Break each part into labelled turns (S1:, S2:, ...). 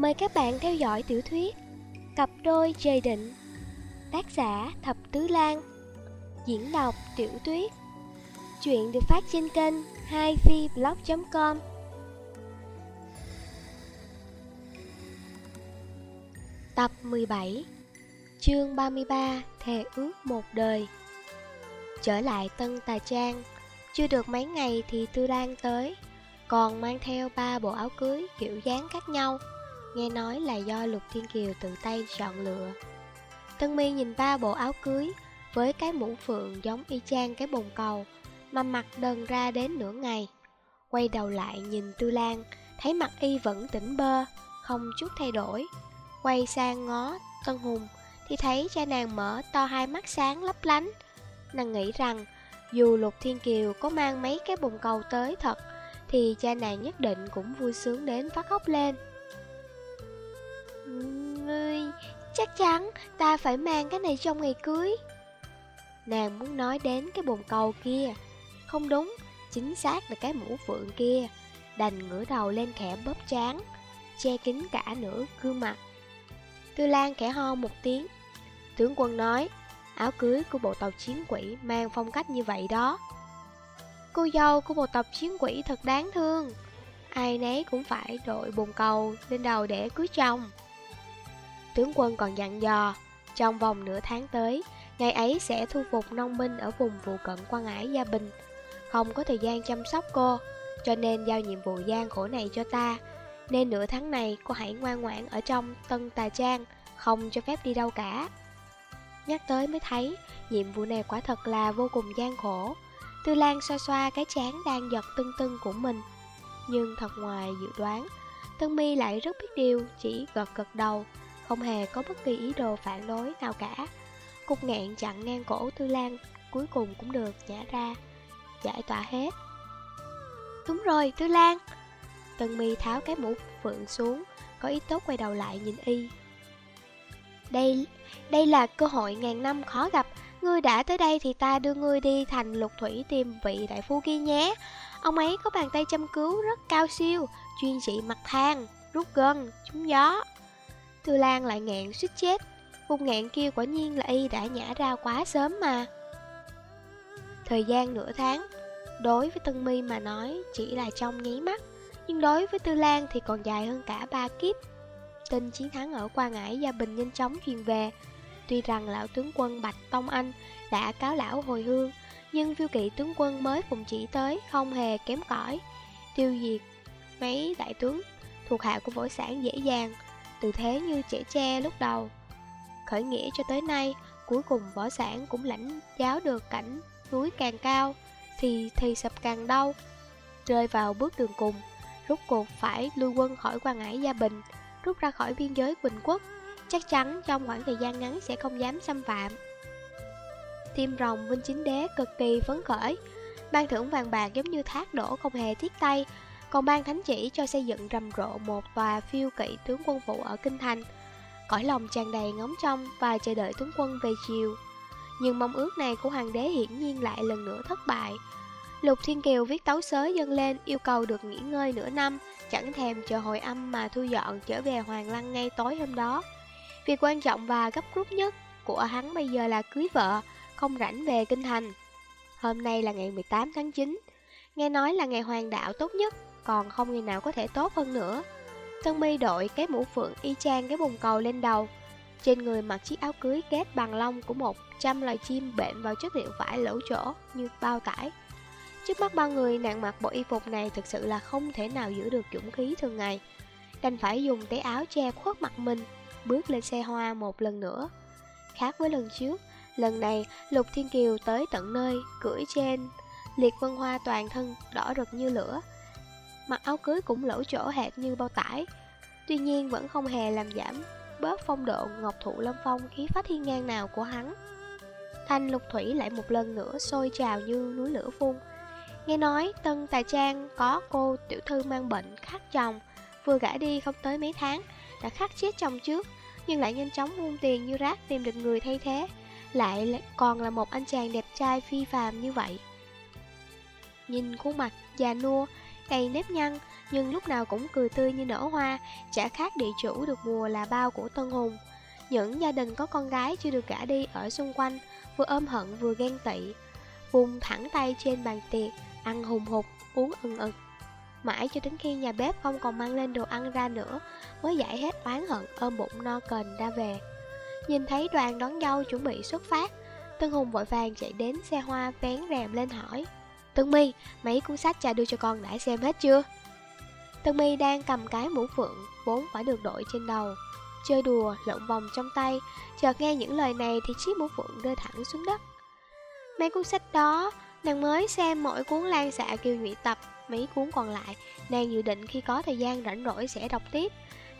S1: Mời các bạn theo dõi tiểu thuyết Cặp đôi trời định, Tác giả Thập Tứ Lan, Diễn đọc Tiểu Tuyết. Chuyện được phát trên kênh 2vblog.com Tập 17 Chương 33 Thề ước một đời. Trở lại Tân Tà Trang, Chưa được mấy ngày thì Tư Lan tới, Còn mang theo ba bộ áo cưới kiểu dáng khác nhau. Nghe nói là do Lục Thiên Kiều tự tay chọn lựa. Tân mi nhìn ba bộ áo cưới Với cái mũ phượng giống y chang cái bồn cầu Mà mặt đần ra đến nửa ngày. Quay đầu lại nhìn Tư Lan, Thấy mặt y vẫn tỉnh bơ, Không chút thay đổi. Quay sang ngó Tân Hùng, Thì thấy cha nàng mở to hai mắt sáng lấp lánh. Nàng nghĩ rằng, Dù Lục Thiên Kiều có mang mấy cái bồn cầu tới thật, Thì cha nàng nhất định cũng vui sướng đến phát khóc lên. Chắc chắn ta phải mang cái này trong ngày cưới. Nàng muốn nói đến cái bồn cầu kia. Không đúng, chính xác là cái mũ phượng kia. Đành ngửa đầu lên khẽ bóp trán Che kín cả nửa gương mặt. Tư Lan khẽ ho một tiếng. Tướng quân nói Áo cưới của bộ tộc chiến quỷ mang phong cách như vậy đó. Cô dâu của bộ tộc chiến quỷ thật đáng thương. Ai nấy cũng phải đội bồn cầu lên đầu để cưới chồng. Tướng quân còn dặn dò, trong vòng nửa tháng tới, ngày ấy sẽ thu phục nông binh ở vùng phụ cận quan ải Gia Bình. Không có thời gian chăm sóc cô, cho nên giao nhiệm vụ gian khổ này cho ta. Nên nửa tháng này cô hãy ngoan ngoãn ở trong Tân Tà Trang, không cho phép đi đâu cả. Nhắc tới mới thấy, nhiệm vụ này quả thật là vô cùng gian khổ. Tư Lan xoa xoa cái chán đang giật tưng tưng của mình. Nhưng thật ngoài dự đoán, Tân Mi lại rất biết điều, chỉ gật gật đầu, không hề có bất kỳ ý đồ phản đối nào cả. Cục ngạn chặn ngang cổ Tư Lan cuối cùng cũng được nhả ra, giải tỏa hết. Đúng rồi, Tư Lan. Tần mi tháo cái mũ phượng xuống, có ý tốt quay đầu lại nhìn y. Đây, đây là cơ hội ngàn năm khó gặp. Ngươi đã tới đây thì ta đưa ngươi đi thành lục thủy tìm vị đại phu kia nhé. Ông ấy có bàn tay chăm cứu rất cao siêu, chuyên trị mặt thang, rút gân, trúng gió. Tư Lan lại ngẹn suýt chết. Vùng ngẹn kia quả nhiên là y đã nhả ra quá sớm mà. Thời gian nửa tháng, Đối với Tân Mi mà nói chỉ là trong nháy mắt, Nhưng đối với Tư Lan thì còn dài hơn cả ba kiếp. Tin chiến thắng ở Quang Ngãi Gia Bình nhanh chóng truyền về, Tuy rằng lão tướng quân Bạch Tông Anh đã cáo lão hồi hương, Nhưng phiêu kỵ tướng quân mới cùng chỉ tới không hề kém cỏi. Tiêu diệt mấy đại tướng thuộc hạ của võ sản dễ dàng từ thế như trẻ tre lúc đầu. Khởi nghĩa cho tới nay, cuối cùng võ sản cũng lãnh giáo được cảnh núi càng cao, thì thì sập càng đau. Rơi vào bước đường cùng, rút cuộc phải lui quân khỏi quan ải Gia Bình, rút ra khỏi biên giới Quỳnh Quốc, chắc chắn trong khoảng thời gian ngắn sẽ không dám xâm phạm. Tim rồng Vinh Chính Đế cực kỳ phấn khởi, ban thưởng vàng bạc giống như thác đổ không hề thiết tay, còn ban thánh chỉ cho xây dựng rầm rộ một tòa phiêu kỵ tướng quân phụ ở Kinh Thành. Cõi lòng tràn đầy ngóng trông và chờ đợi tướng quân về chiều. Nhưng mong ước này của hoàng đế hiển nhiên lại lần nữa thất bại. Lục Thiên Kiều viết tấu sớ dâng lên yêu cầu được nghỉ ngơi nửa năm, chẳng thèm chờ hồi âm mà thu dọn trở về Hoàng Lăng ngay tối hôm đó. Việc quan trọng và gấp rút nhất của hắn bây giờ là cưới vợ, không rảnh về Kinh Thành. Hôm nay là ngày 18 tháng 9, nghe nói là ngày hoàng đạo tốt nhất còn không ngày nào có thể tốt hơn nữa. Tân mi đội cái mũ phượng y chang cái bồn cầu lên đầu. Trên người mặc chiếc áo cưới kết bằng lông của một trăm loài chim bệnh vào chất liệu vải lỗ chỗ như bao tải. Trước mắt ba người nàng mặc bộ y phục này thực sự là không thể nào giữ được dũng khí thường ngày. Đành phải dùng cái áo che khuất mặt mình, bước lên xe hoa một lần nữa. Khác với lần trước, lần này Lục Thiên Kiều tới tận nơi, cưỡi trên, liệt vân hoa toàn thân đỏ rực như lửa, Mặc áo cưới cũng lỗ chỗ hệt như bao tải. Tuy nhiên vẫn không hề làm giảm bớt phong độ ngọc thụ lâm phong khí phách thiên ngang nào của hắn. Thanh lục thủy lại một lần nữa sôi trào như núi lửa phun. Nghe nói Tân Tài Trang có cô tiểu thư mang bệnh khát chồng, Vừa gả đi không tới mấy tháng, Đã khắc chết chồng trước, Nhưng lại nhanh chóng muôn tiền như rác tìm được người thay thế, Lại còn là một anh chàng đẹp trai phi phàm như vậy. Nhìn khuôn mặt già nua đầy nếp nhăn, nhưng lúc nào cũng cười tươi như nở hoa, chả khác địa chủ được mùa là bao của Tân Hùng. Những gia đình có con gái chưa được gả đi ở xung quanh, vừa ôm hận vừa ghen tị, vùng thẳng tay trên bàn tiệc, ăn hùng hục, uống ưng ực. Mãi cho đến khi nhà bếp không còn mang lên đồ ăn ra nữa, mới giải hết oán hận ôm bụng no cần ra về. Nhìn thấy đoàn đón dâu chuẩn bị xuất phát, Tân Hùng vội vàng chạy đến xe hoa vén rèm lên hỏi. Tân My, mấy cuốn sách cha đưa cho con đã xem hết chưa? Tân My đang cầm cái mũ phượng vốn phải được đội trên đầu Chơi đùa, lộn vòng trong tay. Chợt nghe những lời này thì chiếc mũ phượng rơi thẳng xuống đất. Mấy cuốn sách đó, nàng mới xem mỗi cuốn lan xạ kiều nhụy tập Mấy cuốn còn lại, nàng dự định khi có thời gian rảnh rỗi sẽ đọc tiếp.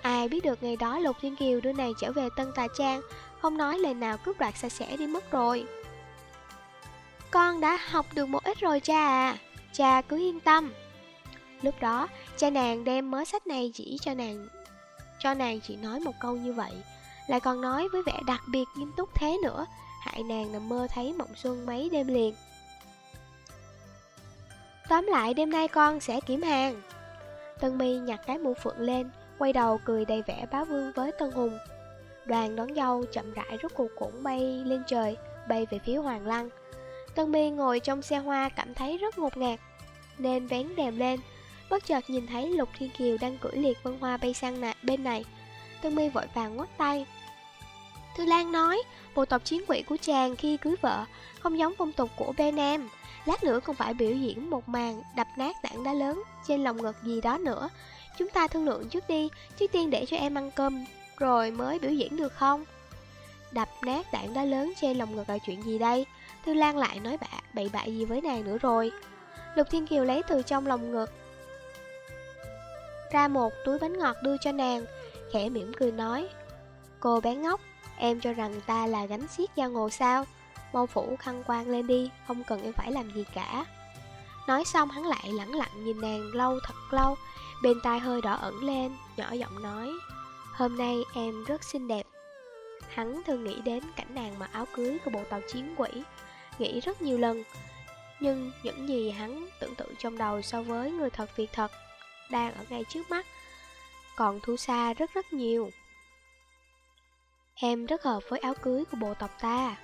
S1: Ai biết được ngày đó Lục Thiên Kiều đưa nàng trở về Tân Tà Trang Không nói lời nào cướp đoạt xa xẻ đi mất rồi. Con đã học được một ít rồi cha à Cha cứ yên tâm. Lúc đó, cha nàng đem mớ sách này chỉ cho nàng Cho nàng chỉ nói một câu như vậy. Lại còn nói với vẻ đặc biệt nghiêm túc thế nữa Hại nàng nằm mơ thấy mộng xuân mấy đêm liền. Tóm lại đêm nay con sẽ kiểm hàng. Tân mi nhặt cái mũ phượng lên Quay đầu cười đầy vẻ bá vương với Tân Hùng. Đoàn đón dâu chậm rãi rút cuộc cũng bay lên trời Bay về phía Hoàng Lăng. Tân mi ngồi trong xe hoa cảm thấy rất ngột ngạt, Nên vén rèm lên. Bất chợt nhìn thấy Lục Thiên Kiều đang cưỡi liệt vân hoa bay sang nạ bên này. Tân mi vội vàng ngoắt tay. Thư Lan nói, Bộ tộc chiến quỷ của chàng khi cưới vợ Không giống phong tục của bên em. Lát nữa còn phải biểu diễn một màn Đập nát tảng đá lớn trên lòng ngực gì đó nữa. Chúng ta thương lượng trước đi, Trước tiên để cho em ăn cơm, Rồi mới biểu diễn được không? Đập nát tảng đá lớn trên lòng ngực là chuyện gì đây Thư Lan lại nói bạ bậy bạ gì với nàng nữa rồi Lục Thiên Kiều lấy từ trong lòng ngực ra một túi bánh ngọt đưa cho nàng, khẽ mỉm cười nói, Cô bé ngốc, em cho rằng ta là gánh xiết giang hồ sao? Mau phủ khăn quang lên đi, không cần em phải làm gì cả. Nói xong hắn lại lẳng lặng nhìn nàng lâu thật lâu, bên tai hơi đỏ ẩn lên, nhỏ giọng nói, Hôm nay em rất xinh đẹp. Hắn thường nghĩ đến cảnh nàng mặc áo cưới của bộ tàu chiến quỷ, nghĩ rất nhiều lần, nhưng những gì hắn tưởng tượng trong đầu so với người thật việc thật đang ở ngay trước mắt, còn thu xa rất rất nhiều. Em rất hợp với áo cưới của bộ tộc ta.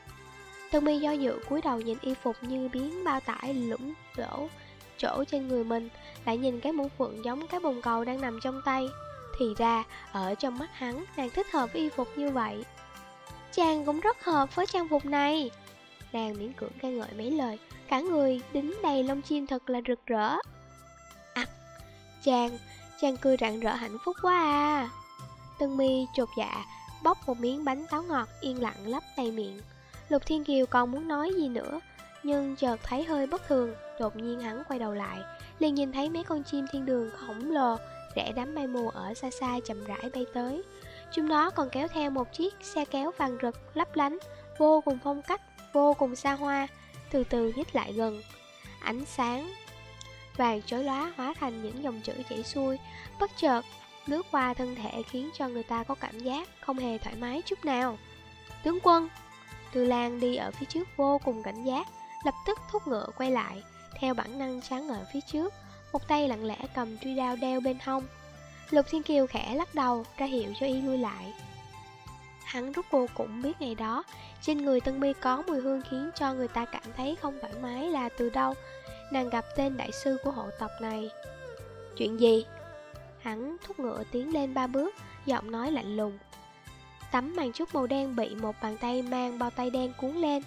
S1: Tân mi do dự cúi đầu nhìn y phục như biến bao tải lũng lỗ chỗ trên người mình, lại nhìn cái mũ phượng giống cái bồn cầu đang nằm trong tay. Thì ra, ở trong mắt hắn, nàng thích hợp với y phục như vậy. Chàng cũng rất hợp với trang phục này. Nàng miễn cưỡng ca ngợi mấy lời, cả người đính đầy lông chim thật là rực rỡ. Chàng, chàng cười rạng rỡ hạnh phúc quá à Tân mi chột dạ Bóc một miếng bánh táo ngọt yên lặng lấp đầy miệng Lục Thiên Kiều còn muốn nói gì nữa Nhưng chợt thấy hơi bất thường Đột nhiên hắn quay đầu lại liền nhìn thấy mấy con chim thiên đường khổng lồ Rẽ đám mây mù ở xa xa chậm rãi bay tới Chúng nó còn kéo theo một chiếc xe kéo vàng rực lấp lánh Vô cùng phong cách, vô cùng xa hoa Từ từ nhích lại gần Ánh sáng vàng chói lóa hóa thành những dòng chữ chảy xuôi, bất chợt lướt qua thân thể khiến cho người ta có cảm giác không hề thoải mái chút nào. Tướng quân, Tư Lan đi ở phía trước vô cùng cảnh giác, lập tức thúc ngựa quay lại, theo bản năng sáng ở phía trước, một tay lặng lẽ cầm truy đao đeo bên hông. Lục Thiên Kiều khẽ lắc đầu ra hiệu cho y lui lại. Hắn rút cô cũng biết ngày đó, trên người Tân Mi có mùi hương khiến cho người ta cảm thấy không thoải mái là từ đâu, nàng gặp tên đại sư của hộ tộc này. Chuyện gì? Hắn thúc ngựa tiến lên ba bước, giọng nói lạnh lùng. Tấm màn trúc màu đen bị một bàn tay mang bao tay đen cuốn lên.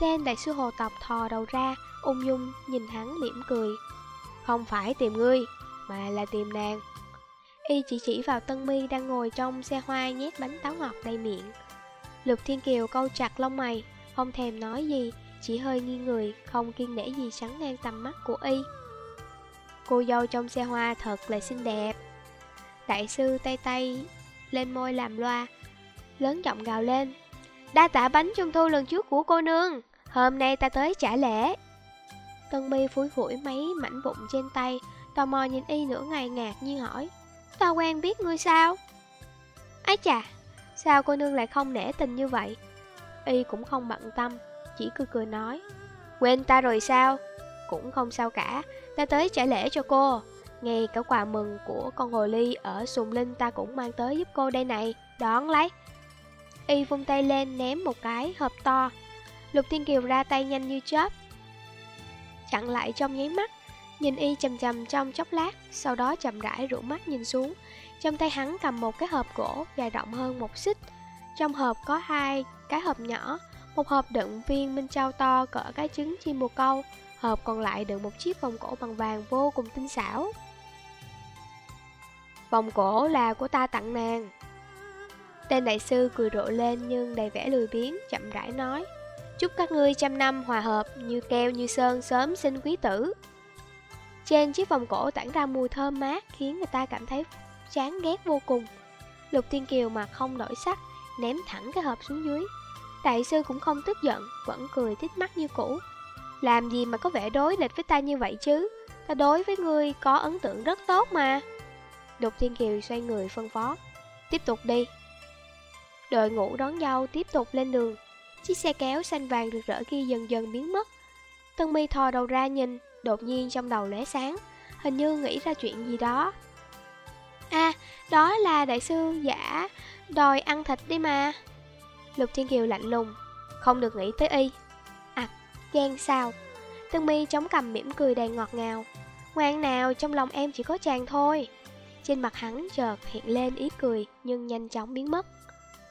S1: Tên đại sư hồ tộc thò đầu ra, ung dung nhìn hắn mỉm cười. Không phải tìm ngươi, mà là tìm nàng. Y chỉ chỉ vào Tân Mi đang ngồi trong xe hoa nhét bánh táo ngọt đầy miệng. Lục Thiên Kiều câu chặt lông mày, không thèm nói gì, chỉ hơi nghiêng người, không kiên nể gì sắn ngang tầm mắt của y. Cô dâu trong xe hoa thật là xinh đẹp. Đại sư tay tay lên môi làm loa, lớn giọng gào lên. Đa tạ bánh trung thu lần trước của cô nương, hôm nay ta tới trả lễ. Tân mi phủi phủi mấy mảnh vụn trên tay, tò mò nhìn y nửa ngày ngạc nhiên hỏi. Ta quen biết ngươi sao? Ái chà, sao cô nương lại không nể tình như vậy? Y cũng không bận tâm, chỉ cười cười nói Quên ta rồi sao Cũng không sao cả Ta tới trả lễ cho cô Ngay cả quà mừng của con hồ ly ở Sùng Linh ta cũng mang tới giúp cô đây này, đón lấy. Y vung tay lên ném một cái hộp to. Lục Thiên Kiều ra tay nhanh như chớp. Chặn lại trong nháy mắt, nhìn Y chầm chầm trong chốc lát, sau đó chậm rãi rũ mắt nhìn xuống. Trong tay hắn cầm một cái hộp gỗ dài rộng hơn một xích. Trong hộp có hai cái hộp nhỏ, một hộp đựng viên minh châu to cỡ cái trứng chim bồ câu, hộp còn lại đựng một chiếc vòng cổ bằng vàng vô cùng tinh xảo. Vòng cổ là của ta tặng nàng. Tên đại sư cười rộ lên nhưng đầy vẻ lười biếng, chậm rãi nói. Chúc các ngươi trăm năm hòa hợp, như keo như sơn sớm sinh quý tử. Trên chiếc vòng cổ tản ra mùi thơm mát khiến người ta cảm thấy chán ghét vô cùng. Lục Tiên Kiều mà không đổi sắc, ném thẳng cái hộp xuống dưới. Đại sư cũng không tức giận, vẫn cười thích mắt như cũ. Làm gì mà có vẻ đối địch với ta như vậy chứ? Ta đối với ngươi có ấn tượng rất tốt mà. Lục Thiên Kiều xoay người phân phó. Tiếp tục đi. Đội ngũ đón dâu tiếp tục lên đường. Chiếc xe kéo xanh vàng rực rỡ kia dần dần biến mất. Tân mi thò đầu ra nhìn, đột nhiên trong đầu lóe sáng. Hình như nghĩ ra chuyện gì đó. À, đó là đại sư giả đòi ăn thịt đi mà. Lục Thiên Kiều lạnh lùng, không được nghĩ tới y. À, ghen sao? Tân mi chống cầm mỉm cười đầy ngọt ngào. Ngoan nào, trong lòng em chỉ có chàng thôi. Trên mặt hắn chợt hiện lên ý cười nhưng nhanh chóng biến mất.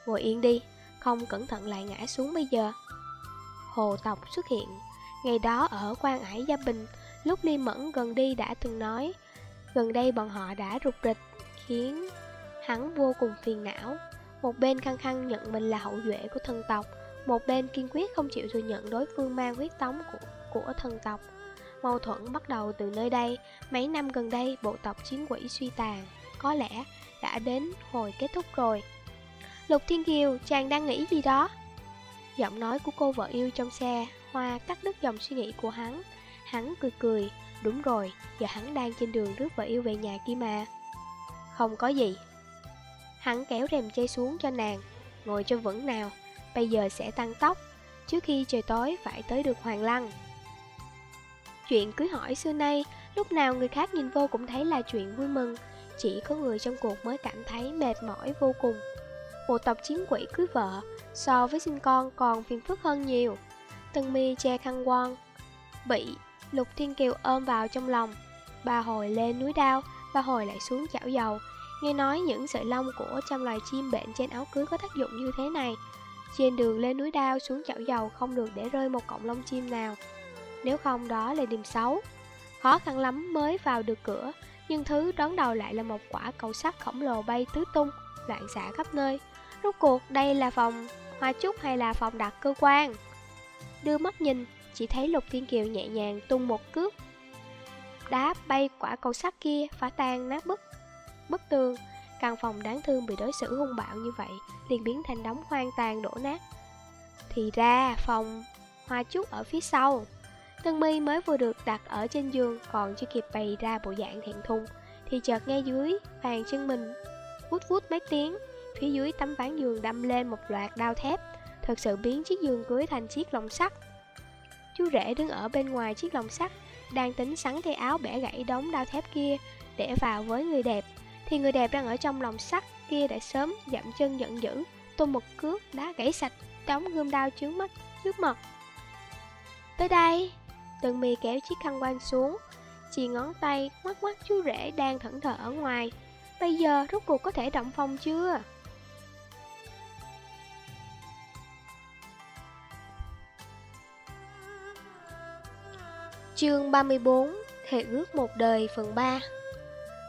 S1: Ngồi yên đi, không cẩn thận lại ngã xuống bây giờ. Hồ Tộc xuất hiện. Ngày đó ở quan ải Gia Bình, lúc Ly Mẫn gần đi đã từng nói, gần đây bọn họ đã rụt rịch, khiến hắn vô cùng phiền não. Một bên khăng khăng nhận mình là hậu duệ của thần tộc, một bên kiên quyết không chịu thừa nhận đối phương mang huyết tống của, của thần tộc. Mâu thuẫn bắt đầu từ nơi đây, mấy năm gần đây bộ tộc chiến quỷ suy tàn, có lẽ đã đến hồi kết thúc rồi. Lục Thiên Kiều, chàng đang nghĩ gì đó? Giọng nói của cô vợ yêu trong xe, hoa cắt đứt dòng suy nghĩ của hắn. Hắn cười cười, đúng rồi, giờ hắn đang trên đường rước vợ yêu về nhà kia mà. Không có gì. Hắn kéo rèm che xuống cho nàng, ngồi cho vững nào, bây giờ sẽ tăng tốc, trước khi trời tối phải tới được Hoàng Lăng. Chuyện cưới hỏi xưa nay, lúc nào người khác nhìn vô cũng thấy là chuyện vui mừng, chỉ có người trong cuộc mới cảm thấy mệt mỏi vô cùng. Bộ tộc chiến quỷ cưới vợ, so với sinh con còn phiền phức hơn nhiều. Tân mi che khăn quan bị Lục Thiên Kiều ôm vào trong lòng. Ba hồi lên núi đao, ba hồi lại xuống chảo dầu. Nghe nói những sợi lông của trăm loài chim bệnh trên áo cưới có tác dụng như thế này. Trên đường lên núi đao xuống chảo dầu không được để rơi một cọng lông chim nào. Nếu không đó là điểm xấu Khó khăn lắm mới vào được cửa Nhưng thứ đón đầu lại là một quả cầu sắt khổng lồ bay tứ tung Loạn xả khắp nơi Rốt cuộc đây là phòng hoa trúc hay là phòng đặt cơ quan Đưa mắt nhìn chỉ thấy Lục Thiên Kiều nhẹ nhàng tung một cước. Đá bay quả cầu sắt kia phá tan nát bức. Bức tường, Căn phòng đáng thương bị đối xử hung bạo như vậy liền biến thành đống hoang tàn đổ nát. Thì ra, phòng hoa chút ở phía sau. Tân mi mới vừa được đặt ở trên giường còn chưa kịp bày ra bộ dạng thẹn thùng thì chợt nghe dưới bàn chân mình vút vút mấy tiếng. Phía dưới tấm ván giường đâm lên một loạt đao thép. Thật sự biến chiếc giường cưới thành chiếc lồng sắt chú rể đứng ở bên ngoài chiếc lồng sắt, đang tính sắn tay áo bẻ gãy đống đao thép kia để vào với người đẹp. Thì người đẹp đang ở trong lồng sắt kia đã sớm dậm chân giận dữ, tung một cước đá gãy sạch đống gươm đao trước mắt trước mặt tới đây. Tân mì kéo chiếc khăn quanh xuống, Chỉ ngón tay mắt mắt chú rể đang thẫn thờ ở ngoài. Bây giờ rốt cuộc có thể động phòng chưa? Chương 34 Thề ước một đời phần 3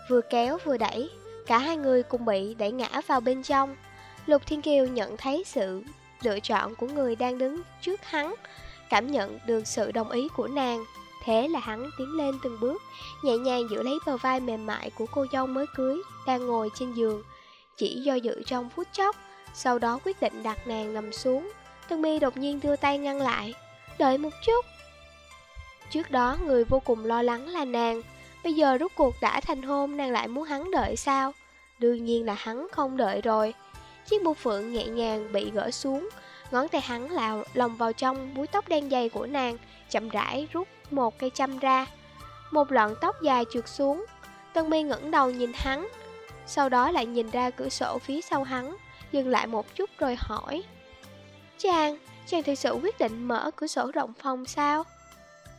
S1: Vừa kéo vừa đẩy Cả hai người cùng bị đẩy ngã vào bên trong Lục Thiên Kiều nhận thấy sự lựa chọn của người đang đứng trước hắn cảm nhận được sự đồng ý của nàng. Thế là hắn tiến lên từng bước, nhẹ nhàng giữ lấy bờ vai mềm mại của cô dâu mới cưới, đang ngồi trên giường. Chỉ do dự trong phút chốc, sau đó quyết định đặt nàng nằm xuống. Tân mi đột nhiên đưa tay ngăn lại. Đợi một chút. Trước đó người vô cùng lo lắng là nàng, bây giờ rút cuộc đã thành hôn nàng lại muốn hắn đợi sao? Đương nhiên là hắn không đợi rồi. Chiếc bu phượng nhẹ nhàng bị gỡ xuống, Ngón tay hắn lào lòng vào trong búi tóc đen dày của nàng, chậm rãi rút một cây châm ra. Một lọn tóc dài trượt xuống, Tân mi ngẩng đầu nhìn hắn Sau đó lại nhìn ra cửa sổ phía sau hắn Dừng lại một chút rồi hỏi Chàng, chàng thực sự quyết định mở cửa sổ rộng phòng sao?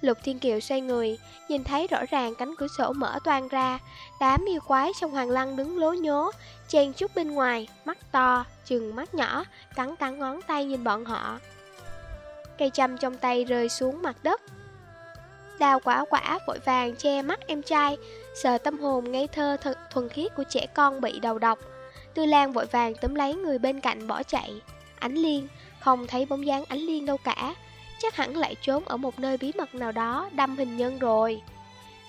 S1: Lục Thiên Kiều xoay người, nhìn thấy rõ ràng cánh cửa sổ mở toang ra, đám yêu quái trong hoàng lăng đứng lố nhố, chen chút bên ngoài, mắt to, chừng mắt nhỏ, cắn cắn ngón tay nhìn bọn họ. Cây châm trong tay rơi xuống mặt đất. Đào quả quả vội vàng che mắt em trai, sờ tâm hồn ngây thơ thật thuần khiết của trẻ con bị đầu độc. Tư Lan vội vàng túm lấy người bên cạnh bỏ chạy. Ánh Liên, không thấy bóng dáng Ánh Liên đâu cả chắc hẳn lại trốn ở một nơi bí mật nào đó đâm hình nhân rồi.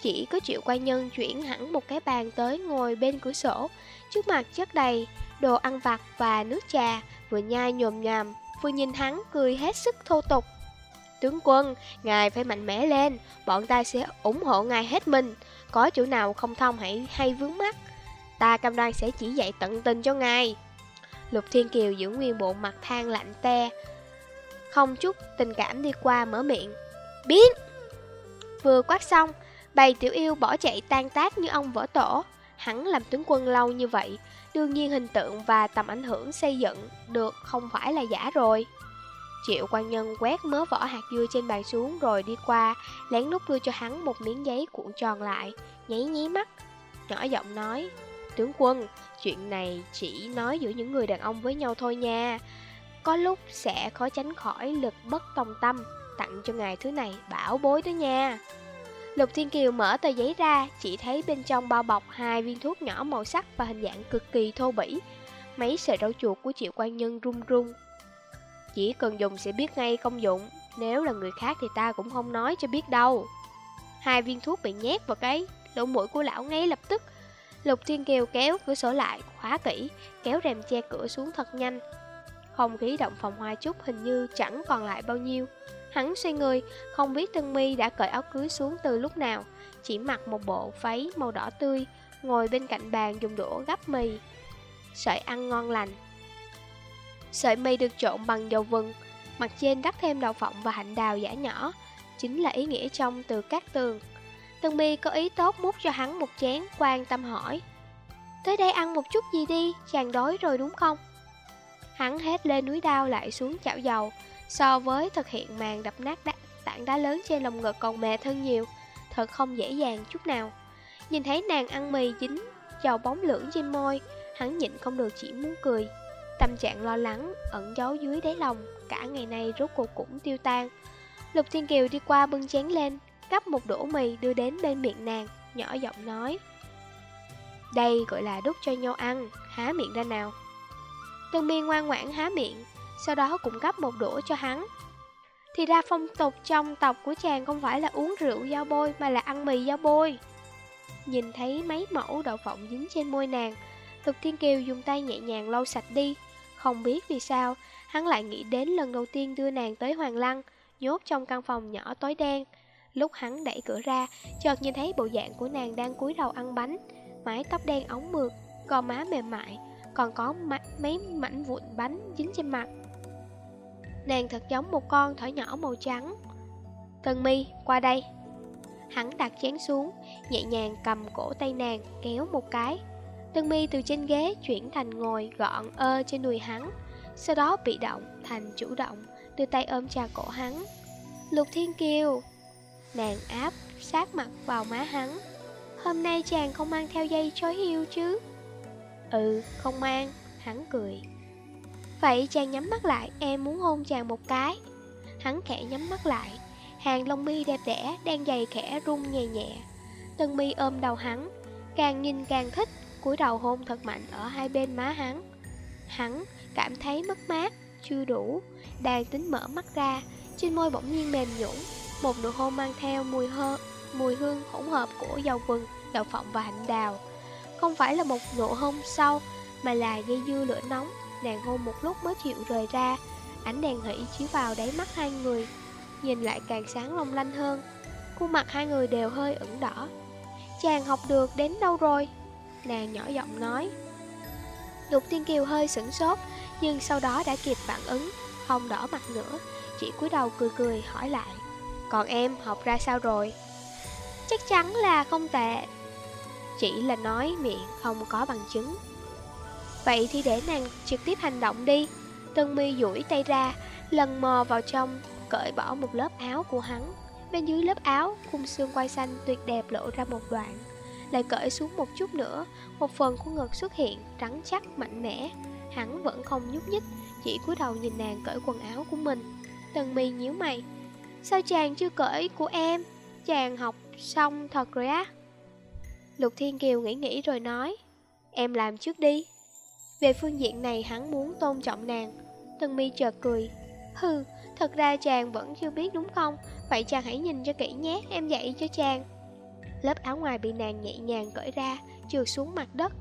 S1: Chỉ có triệu quan nhân chuyển hẳn một cái bàn tới ngồi bên cửa sổ, trước mặt chất đầy đồ ăn vặt và nước trà, vừa nhai nhồm nhòm, vừa nhìn hắn cười hết sức thô tục. Tướng quân, ngài phải mạnh mẽ lên, bọn ta sẽ ủng hộ ngài hết mình, có chỗ nào không thông hãy hay vướng mắt. Ta cam đoan sẽ chỉ dạy tận tình cho ngài. Lục Thiên Kiều giữ nguyên bộ mặt than lạnh te, không chút tình cảm đi qua mở miệng. Biến Vừa quát xong Bầy tiểu yêu bỏ chạy tan tác như ông vỡ tổ. Hắn làm tướng quân lâu như vậy Đương nhiên hình tượng và tầm ảnh hưởng xây dựng Được không phải là giả rồi. Triệu quan nhân quét mớ vỏ hạt dưa trên bàn xuống Rồi đi qua Lén lút đưa cho hắn một miếng giấy cuộn tròn lại Nháy nháy mắt Nhỏ giọng nói Tướng quân, chuyện này chỉ nói giữa những người đàn ông với nhau thôi nha có lúc sẽ khó tránh khỏi lực bất tòng tâm Tặng cho ngài thứ này bảo bối đó nha. Lục Thiên Kiều mở tờ giấy ra Chỉ thấy bên trong bao bọc hai viên thuốc nhỏ màu sắc Và hình dạng cực kỳ thô bỉ. Mấy sợi rau chuột của triệu quan nhân run run. Chỉ cần dùng sẽ biết ngay công dụng Nếu là người khác thì ta cũng không nói cho biết đâu. Hai viên thuốc bị nhét vào cái lỗ mũi của lão ngay lập tức. Lục Thiên Kiều kéo cửa sổ lại, khóa kỹ, kéo rèm che cửa xuống thật nhanh không khí động phòng hoa chút hình như chẳng còn lại bao nhiêu. Hắn xoay người, không biết Tân Mi đã cởi áo cưới xuống từ lúc nào. Chỉ mặc một bộ váy màu đỏ tươi Ngồi bên cạnh bàn dùng đũa gắp mì. Sợi ăn ngon lành. Sợi mì được trộn bằng dầu vừng Mặt trên đắp thêm đậu phộng và hạnh đào giả nhỏ Chính là ý nghĩa trong từ các tường. Tân Mi có ý tốt múc cho hắn một chén quan tâm hỏi Tới đây ăn một chút gì đi, chàng đói rồi đúng không? Hắn hết lên núi đao lại xuống chảo dầu So với thực hiện màn đập nát đá, tảng đá lớn trên lồng ngực còn mệt hơn nhiều Thật không dễ dàng chút nào. Nhìn thấy nàng ăn mì dính dầu bóng lưỡng trên môi Hắn nhịn không được chỉ muốn cười. Tâm trạng lo lắng ẩn giấu dưới đáy lòng Cả ngày nay rốt cuộc cũng tiêu tan. Lục Thiên Kiều đi qua bưng chén lên Cắp một đũa mì đưa đến bên miệng nàng Nhỏ giọng nói Đây gọi là đút cho nhau ăn Há miệng ra nào? Tân mi ngoan ngoãn há miệng, Sau đó cũng gấp một đũa cho hắn. Thì ra phong tục trong tộc của chàng Không phải là uống rượu dao bôi, Mà là ăn mì dao bôi. Nhìn thấy mấy mẫu đậu phộng dính trên môi nàng, Lục Thiên Kiều dùng tay nhẹ nhàng lau sạch đi. Không biết vì sao, Hắn lại nghĩ đến lần đầu tiên đưa nàng tới Hoàng Lăng, Nhốt trong căn phòng nhỏ tối đen. Lúc hắn đẩy cửa ra, Chợt nhìn thấy bộ dạng của nàng đang cúi đầu ăn bánh, Mái tóc đen ống mượt, Gò má mềm mại còn có mấy mảnh vụn bánh dính trên mặt. Nàng thật giống một con thỏ nhỏ màu trắng. Cần mi, qua đây. Hắn đặt chén xuống, nhẹ nhàng cầm cổ tay nàng, kéo một cái. Tân mi từ trên ghế chuyển thành ngồi gọn ơ trên đùi hắn, sau đó bị động thành chủ động, đưa tay ôm chà cổ hắn. Lục Thiên Kiều Nàng áp sát mặt vào má hắn Hôm nay chàng không mang theo dây chói hiu chứ Ừ, không mang, hắn cười. Vậy chàng nhắm mắt lại, em muốn hôn chàng một cái. Hắn khẽ nhắm mắt lại. Hàng lông mi đẹp đẽ, đang dày khẽ rung nhẹ nhẹ. Tân mi ôm đầu hắn. Càng nhìn càng thích, cúi đầu hôn thật mạnh ở hai bên má hắn. Hắn cảm thấy mất mát, chưa đủ. Đang tính mở mắt ra Trên môi bỗng nhiên mềm nhũn. Một nụ hôn mang theo mùi hơ, mùi hương hỗn hợp của dầu vừng, đậu phộng và hạnh đào không phải là một nụ hôn sâu, Mà là dây dưa lửa nóng. Nàng hôn một lúc mới chịu rời ra. Ánh đèn hỷ chiếu vào đáy mắt hai người, Nhìn lại càng sáng long lanh hơn. Khuôn mặt hai người đều hơi ửng đỏ. Chàng học được đến đâu rồi? Nàng nhỏ giọng nói. Lục Tiên Kiều hơi sửng sốt, Nhưng sau đó đã kịp phản ứng, Không đỏ mặt nữa, Chỉ cúi đầu cười cười hỏi lại. Còn em học ra sao rồi? Chắc chắn là không tệ chỉ là nói miệng không có bằng chứng. Vậy thì để nàng trực tiếp hành động đi. Tân mi duỗi tay ra, lần mò vào trong, cởi bỏ một lớp áo của hắn. Bên dưới lớp áo, khung xương quai xanh tuyệt đẹp lộ ra một đoạn. Lại cởi xuống một chút nữa, một phần của ngực xuất hiện, trắng chắc, mạnh mẽ. Hắn vẫn không nhúc nhích, chỉ cúi đầu nhìn nàng cởi quần áo của mình. Tần mi nhíu mày. Sao chàng chưa cởi của em? Chàng học xong thật rồi á. Lục Thiên Kiều nghĩ nghĩ rồi nói, em làm trước đi. Về phương diện này hắn muốn tôn trọng nàng. Tân mi chợt cười, hừ, thật ra chàng vẫn chưa biết đúng không? Vậy chàng hãy nhìn cho kỹ nhé, em dạy cho chàng. Lớp áo ngoài bị nàng nhẹ nhàng cởi ra, trượt xuống mặt đất.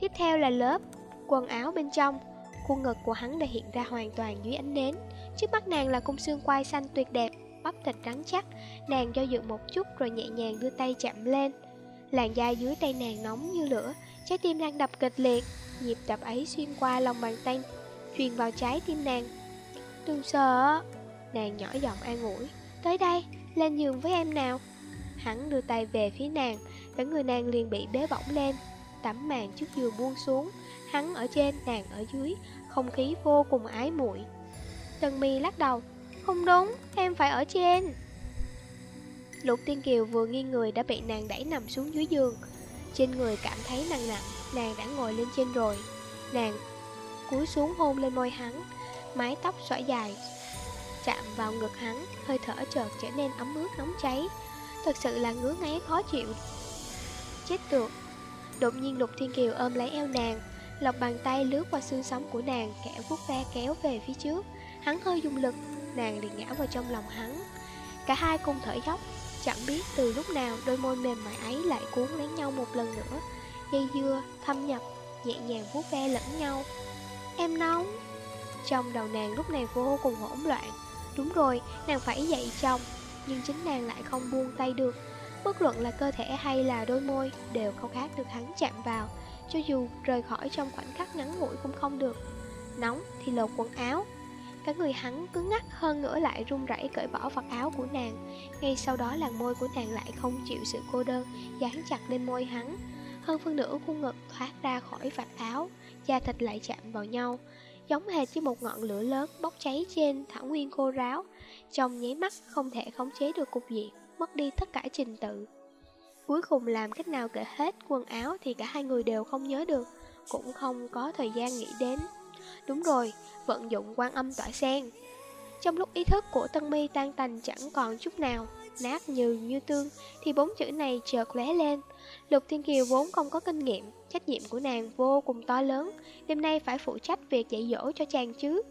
S1: Tiếp theo là lớp quần áo bên trong. Khuôn ngực của hắn đã hiện ra hoàn toàn dưới ánh nến. Trước mắt nàng là cung xương quai xanh tuyệt đẹp, bắp thịt rắn chắc. Nàng do dự một chút rồi nhẹ nhàng đưa tay chạm lên. Làn da dưới tay nàng nóng như lửa, trái tim đang đập kịch liệt, nhịp đập ấy xuyên qua lòng bàn tay, truyền vào trái tim nàng. Đừng sợ, nàng nhỏ giọng an ủi, tới đây, lên giường với em nào. Hắn đưa tay về phía nàng, cả người nàng liền bị bế bỏng lên, tấm màn trước giường buông xuống, hắn ở trên, nàng ở dưới, không khí vô cùng ái muội. Tần mi lắc đầu, không đúng, em phải ở trên. Lục Tiên Kiều vừa nghiêng người đã bị nàng đẩy nằm xuống dưới giường. Trên người cảm thấy nặng nặng, Nàng đã ngồi lên trên rồi. Nàng cúi xuống hôn lên môi hắn, Mái tóc xõa dài, Chạm vào ngực hắn, Hơi thở chợt trở nên ấm ướt, nóng cháy. Thật sự là ngứa ngáy, khó chịu. Chết được. Đột nhiên Lục Thiên Kiều ôm lấy eo nàng, Lọc bàn tay lướt qua xương sống của nàng, Kẻ vuốt ve kéo về phía trước. Hắn hơi dùng lực, Nàng liền ngã vào trong lòng hắn. Cả hai cùng thở dốc. Chẳng biết từ lúc nào đôi môi mềm mại ấy lại cuốn lấy nhau một lần nữa. Dây dưa, thâm nhập, nhẹ nhàng vuốt ve lẫn nhau. Em nóng. Trong đầu nàng lúc này vô cùng hỗn loạn. Đúng rồi, nàng phải dậy chồng Nhưng chính nàng lại không buông tay được. Bất luận là cơ thể hay là đôi môi Đều không khác được hắn chạm vào Cho dù rời khỏi trong khoảnh khắc ngắn ngủi cũng không được. Nóng thì lột quần áo Cả người hắn cứng ngắc hơn nữa lại run rẩy cởi bỏ vật áo của nàng. Ngay sau đó làn môi của nàng lại không chịu sự cô đơn, Dán chặt lên môi hắn. Hơn phân nửa khuôn ngực thoát ra khỏi vạt áo, Da thịt lại chạm vào nhau. Giống hệt như một ngọn lửa lớn bốc cháy trên thảo nguyên khô ráo. Trong nháy mắt không thể khống chế được cục diện, Mất đi tất cả trình tự. Cuối cùng làm cách nào kể hết quần áo thì cả hai người đều không nhớ được. Cũng không có thời gian nghĩ đến. Đúng rồi, vận dụng quan âm tỏa sen. Trong lúc ý thức của Tân Mi tan tành chẳng còn chút nào, nát như như tương, thì bốn chữ này chợt lóe lên. Lục Thiên Kiều vốn không có kinh nghiệm, trách nhiệm của nàng vô cùng to lớn, đêm nay phải phụ trách việc dạy dỗ cho chàng chứ.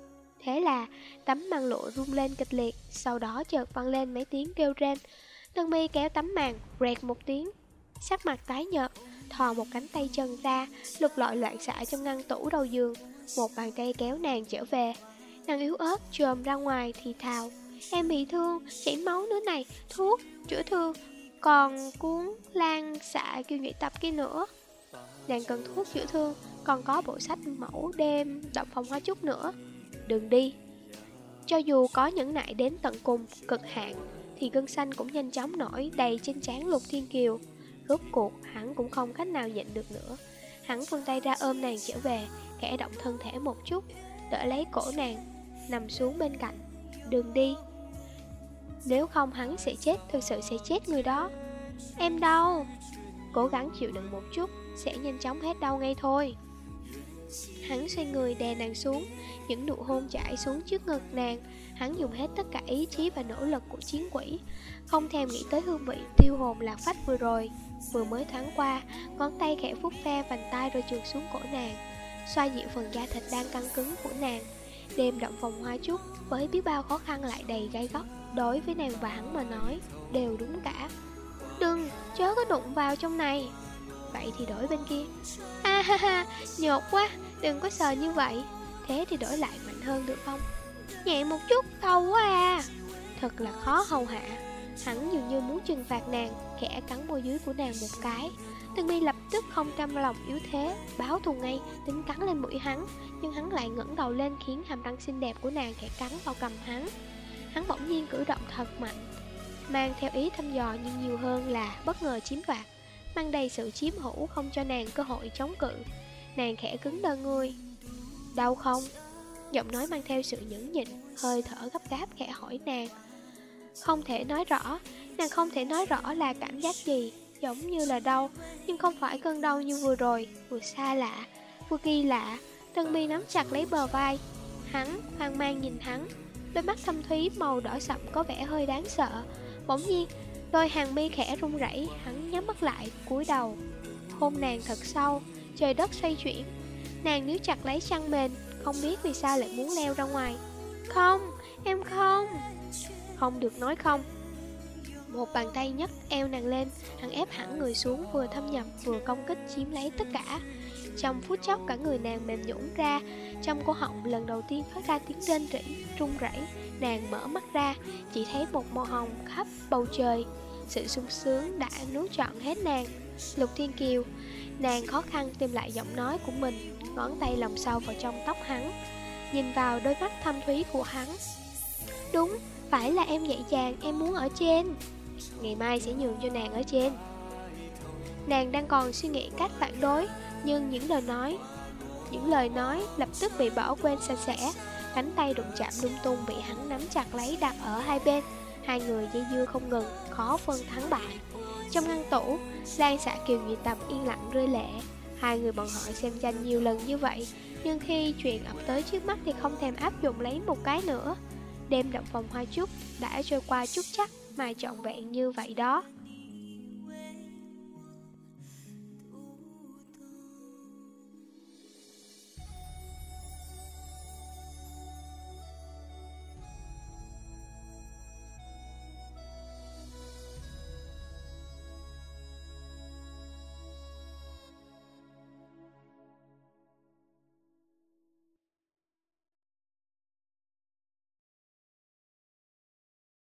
S1: Thế là tấm màn lụa rung lên kịch liệt, sau đó chợt vang lên mấy tiếng kêu rên. Tân Mi kéo tấm màn, rẹt một tiếng, sắc mặt tái nhợt, thò một cánh tay chân ra, lục lọi loạn xạ trong ngăn tủ đầu giường. Một bàn tay kéo nàng trở về. Nàng yếu ớt trồm ra ngoài thì thào Em bị thương, chảy máu nữa này Thuốc, chữa thương Còn cuốn lan xạ kêu nhụy tập kia nữa. Nàng cần thuốc chữa thương Còn có bộ sách mẫu đêm Động phòng hóa chút nữa. Đừng đi. Cho dù có những nại đến tận cùng, cực hạn Thì gân xanh cũng nhanh chóng nổi đầy trên trán lục thiên kiều. Rốt cuộc hắn cũng không cách nào nhịn được nữa. Hắn vươn tay ra ôm nàng trở về, khẽ động thân thể một chút, Đỡ lấy cổ nàng, Nằm xuống bên cạnh. Đừng đi. Nếu không hắn sẽ chết, Thực sự sẽ chết người đó. Em đau. Cố gắng chịu đựng một chút, Sẽ nhanh chóng hết đau ngay thôi. Hắn xoay người đè nàng xuống, Những nụ hôn chảy xuống trước ngực nàng. Hắn dùng hết tất cả ý chí và nỗ lực của chiến quỷ, Không thèm nghĩ tới hương vị tiêu hồn lạc phách vừa rồi. Vừa mới thoáng qua Ngón tay khẽ vuốt ve vành tay rồi trượt xuống cổ nàng xoa dịu phần da thịt đang căng cứng của nàng. Đêm động phòng hoa chút với biết bao khó khăn lại đầy gai góc, đối với nàng và hắn mà nói, đều đúng cả. Đừng, chớ có đụng vào trong này. Vậy thì đổi bên kia. Ha ha ha, nhột quá, đừng có sờ như vậy. Thế thì đổi lại mạnh hơn được không? Nhẹ một chút, đau quá à. Thật là khó hầu hạ. Hắn dường như muốn trừng phạt nàng, khẽ cắn môi dưới của nàng một cái. Tân mi lập tức không cam lòng yếu thế Báo thù ngay tính cắn lên mũi hắn Nhưng hắn lại ngẩng đầu lên khiến hàm răng xinh đẹp của nàng khẽ cắn vào cầm hắn Hắn bỗng nhiên cử động thật mạnh Mang theo ý thăm dò nhưng nhiều hơn là bất ngờ chiếm đoạt mang đầy sự chiếm hữu không cho nàng cơ hội chống cự. Nàng khẽ cứng đơ người. Đau không? Giọng nói mang theo sự nhẫn nhịn, hơi thở gấp gáp khẽ hỏi nàng. Không thể nói rõ, nàng không thể nói rõ là cảm giác gì, giống như là đau, nhưng không phải cơn đau như vừa rồi, vừa xa lạ, vừa kỳ lạ. Tân mi nắm chặt lấy bờ vai, hắn hoang mang nhìn hắn, đôi mắt thâm thúy màu đỏ sậm có vẻ hơi đáng sợ. Bỗng nhiên, đôi hàng mi khẽ run rẩy, hắn nhắm mắt lại, cúi đầu, hôn nàng thật sâu, trời đất xoay chuyển. Nàng níu chặt lấy chăn mền, không biết vì sao lại muốn leo ra ngoài. Không, em không. Không được nói không. Một bàn tay nhấc eo nàng lên Hắn ép hẳn người xuống vừa thâm nhập vừa công kích chiếm lấy tất cả. Trong phút chốc cả người nàng mềm nhũn ra. Trong cổ họng lần đầu tiên phát ra tiếng rên rỉ, run rẩy Nàng mở mắt ra, chỉ thấy một màu hồng khắp bầu trời. Sự sung sướng đã nuốt trọn hết nàng. Lục Thiên Kiều Nàng khó khăn tìm lại giọng nói của mình Ngón tay lòng sâu vào trong tóc hắn Nhìn vào đôi mắt thâm thúy của hắn. Đúng, phải là em dạy chàng, em muốn ở trên. Ngày mai sẽ nhường cho nàng ở trên. Nàng đang còn suy nghĩ cách phản đối Nhưng những lời nói Những lời nói lập tức bị bỏ quên sạch sẽ. Cánh tay đụng chạm lung tung bị hắn nắm chặt lấy đặt ở hai bên. Hai người dây dưa không ngừng, khó phân thắng bại. Trong ngăn tủ, Lan xạ kiều nhị tập yên lặng rơi lệ. Hai người bọn họ xem tranh nhiều lần như vậy Nhưng khi chuyện ập tới trước mắt thì không thèm áp dụng lấy một cái nữa. Đêm động phòng hoa trúc đã trôi qua chút chắc mà trọn vẹn như vậy đó.